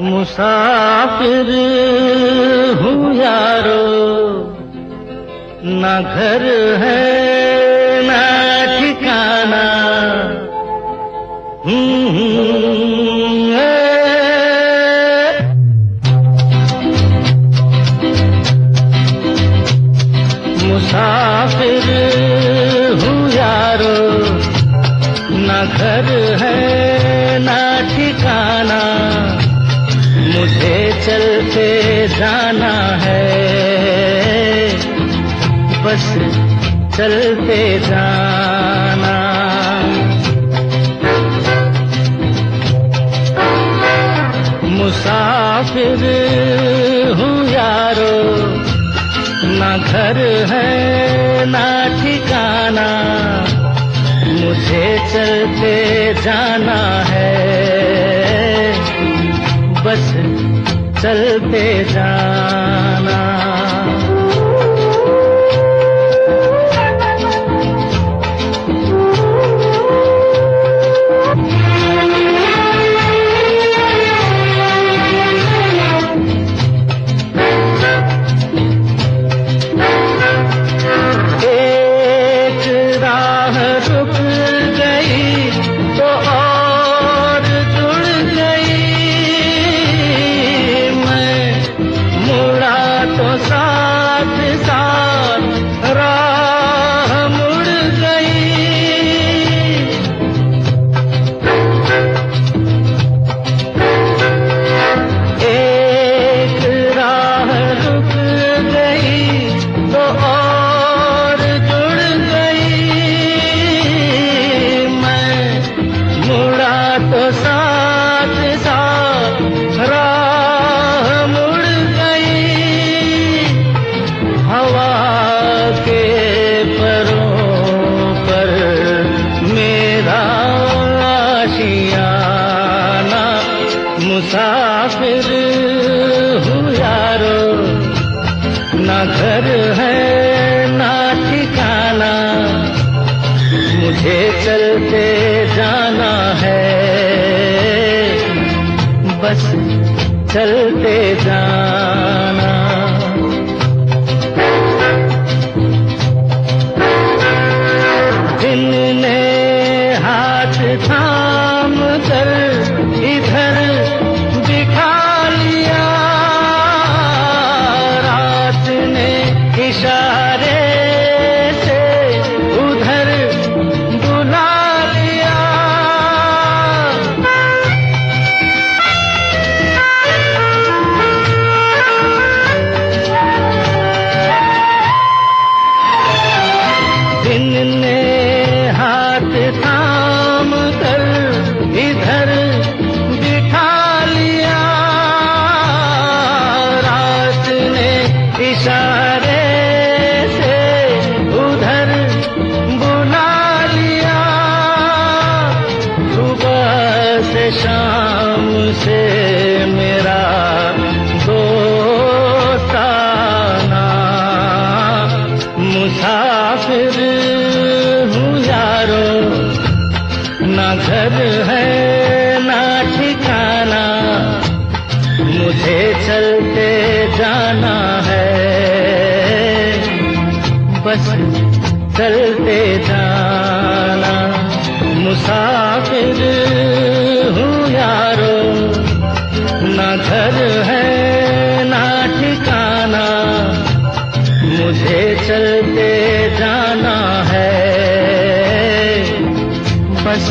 مسافر ہوں یارو نہ گھر ہے نہ ٹھکانا مسافر ہوں یارو نہ گھر ہے نہ ٹھکانا، مجھے چلتے جانا ہے۔ بس چلتے جانا۔ مسافر ہوں یارو، نہ گھر ہے، نہ ٹھکانا۔ مجھے چلتے جانا ہے۔ بس چلتے جانا تو اور گھر ہے نہ ٹھکانا۔ مجھے چلتے جانا ہے۔ بس چلتے جانا۔ گھر ہے، نہ ٹھکانا۔ مجھے چلتے جانا ہے۔ بس چلتے جانا۔ مسافر ہوں یارو، نہ گھر ہے، نہ ٹھکانا۔ مجھے چلتے جانا ہے۔ بس